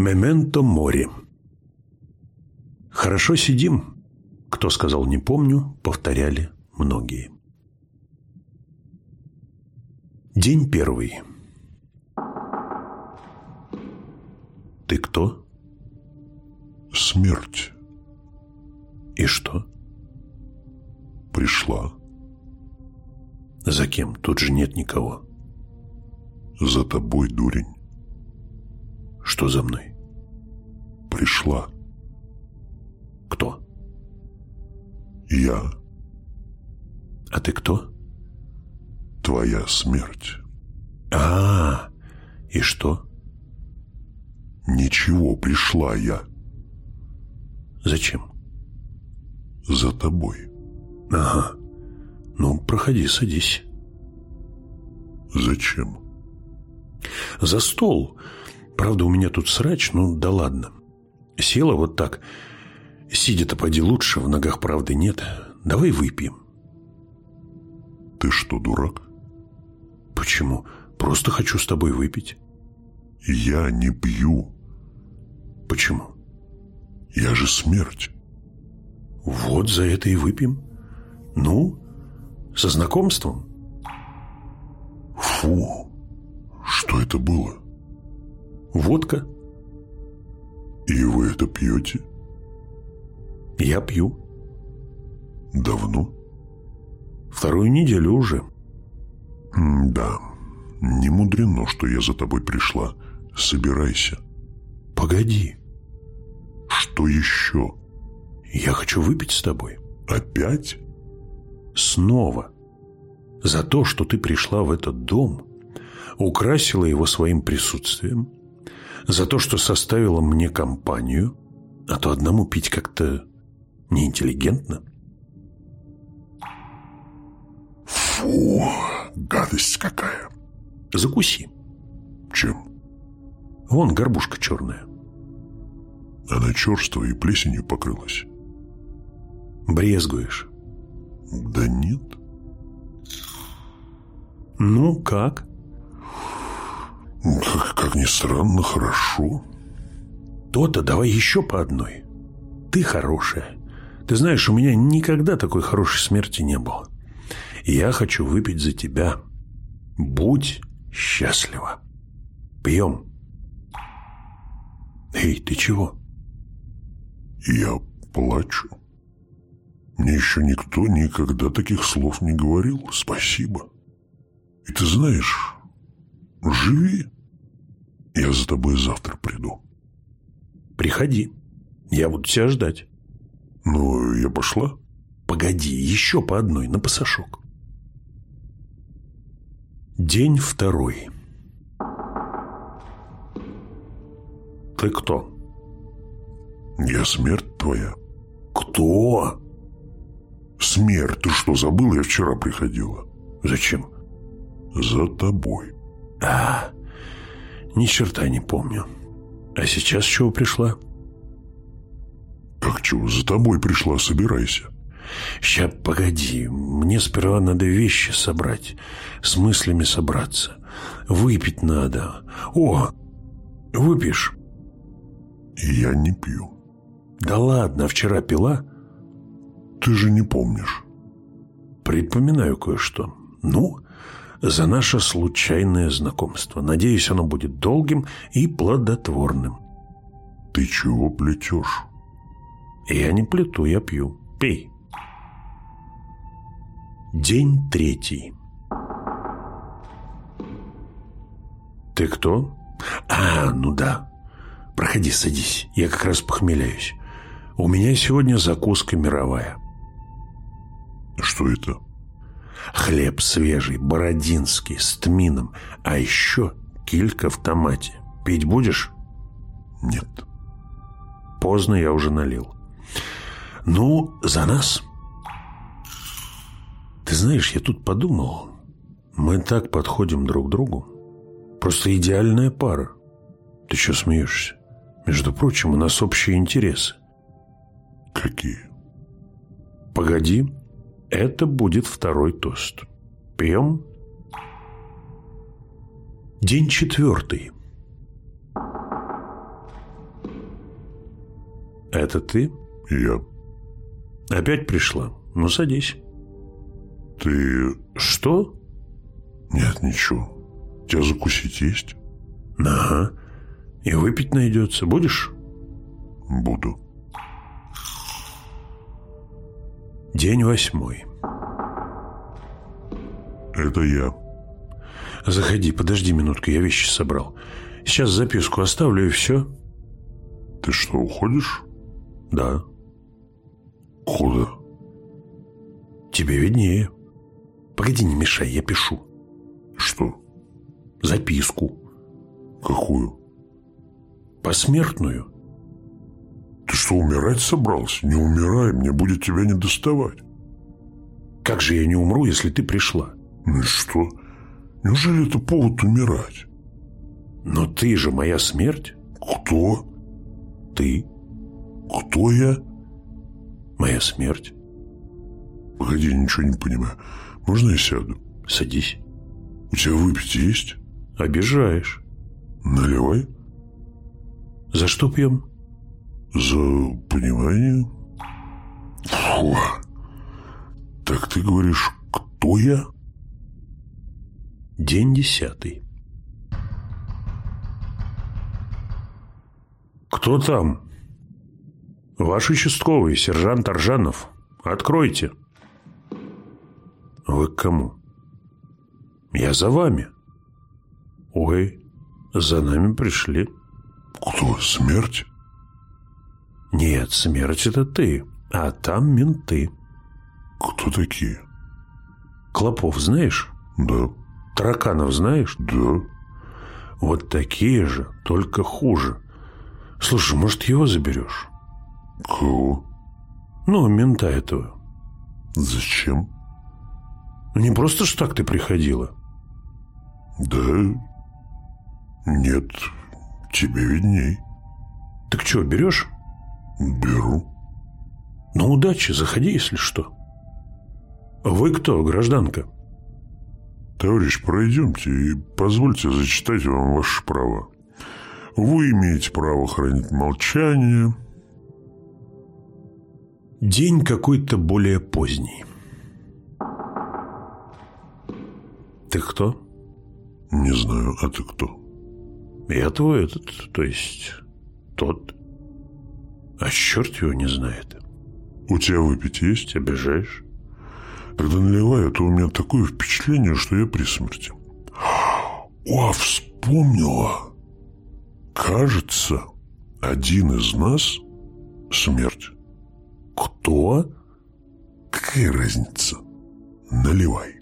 Мементо море. Хорошо сидим. Кто сказал «не помню», повторяли многие. День первый. Ты кто? Смерть. И что? Пришла. За кем? Тут же нет никого. За тобой, дурень. Что за мной? Пришла. Кто? Я. А ты кто? Твоя смерть. А, -а, -а. и что? Ничего, пришла я. Зачем? За тобой. Ага. Ну, проходи, садись. Зачем? За стол. Правда, у меня тут срач, ну да ладно. Села вот так. Сидя-то поди лучше, в ногах правды нет. Давай выпьем. Ты что, дурак? Почему? Просто хочу с тобой выпить. Я не пью. Почему? Я же смерть. Вот за это и выпьем. Ну, со знакомством. Фу, что это было? Водка. И вы это пьете? Я пью. Давно? Вторую неделю уже. Да, не мудрено, что я за тобой пришла. Собирайся. Погоди. Что еще? Я хочу выпить с тобой. Опять? Снова. За то, что ты пришла в этот дом, украсила его своим присутствием, за то, что составила мне компанию, а то одному пить как-то неинтеллигентно. Фу, гадость какая. Закуси. Чем? Вон горбушка черная. Она черствая и плесенью покрылась. Брезгуешь? Да нет. Ну, как? Как, ни странно, хорошо. То-то давай еще по одной. Ты хорошая. Ты знаешь, у меня никогда такой хорошей смерти не было. Я хочу выпить за тебя. Будь счастлива. Пьем. Эй, ты чего? Я плачу. Мне еще никто никогда таких слов не говорил. Спасибо. И ты знаешь, живи. Я за тобой завтра приду. Приходи. Я буду тебя ждать. Ну, я пошла. Погоди, еще по одной, на пасашок. День второй. Ты кто? Я смерть твоя. Кто? Смерть, ты что, забыл? Я вчера приходила. Зачем? За тобой. А, ни черта не помню. А сейчас чего пришла? Как чего? За тобой пришла, собирайся. Ща, погоди, мне сперва надо вещи собрать, с мыслями собраться. Выпить надо. О, выпьешь? Я не пью. Да ладно, вчера пила? Ты же не помнишь. Припоминаю кое-что. Ну, за наше случайное знакомство. Надеюсь, оно будет долгим и плодотворным. Ты чего плетешь? Я не плету, я пью. Пей. День третий. Ты кто? А, ну да. Проходи, садись. Я как раз похмеляюсь. У меня сегодня закуска мировая. Что это? Хлеб свежий, бородинский, с тмином. А еще килька в томате. Пить будешь? Нет. Поздно я уже налил. Ну, за нас. Ты знаешь, я тут подумал. Мы так подходим друг к другу. Просто идеальная пара. Ты что смеешься? Между прочим, у нас общие интересы. Какие? Погоди, это будет второй тост. Пьем? День четвертый. Это ты? Я. Опять пришла? Ну, садись. Ты... Что? Нет, ничего. У тебя закусить есть? Ага. И выпить найдется. Будешь? Буду. День восьмой. Это я. Заходи, подожди минутку, я вещи собрал. Сейчас записку оставлю и все. Ты что, уходишь? Да. Куда? Тебе виднее. Погоди, не мешай, я пишу. Что? Записку. Какую? Посмертную. Что, умирать собрался? Не умирай, мне будет тебя не доставать. Как же я не умру, если ты пришла? Ну и что? Неужели это повод умирать? Но ты же моя смерть. Кто? Ты Кто я? моя смерть. Погоди, ничего не понимаю. Можно я сяду? Садись. У тебя выпить есть? Обижаешь. Наливай. За что пьем? За понимание. Фу. Так ты говоришь, кто я? День десятый. Кто там? Ваш участковый, сержант Аржанов. Откройте. Вы к кому? Я за вами. Ой, за нами пришли. Кто? Смерть? Нет, смерть это ты, а там менты. Кто такие? Клопов знаешь? Да, Тараканов знаешь? да. Вот такие же, только хуже. Слушай, может, его заберешь? Кого? Ну, мента этого. Зачем? Не просто ж так ты приходила. Да. Нет, тебе видней. Так что, берешь? Беру. Ну, удачи, заходи, если что. Вы кто, гражданка? Товарищ, пройдемте и позвольте зачитать вам ваши права. Вы имеете право хранить молчание. День какой-то более поздний. Ты кто? Не знаю, а ты кто? Я твой этот, то есть тот. А черт его не знает. У тебя выпить есть? Обижаешь? Когда наливаю, то у меня такое впечатление, что я при смерти. О, вспомнила. Кажется, один из нас смерть. Кто? Какая разница? Наливай.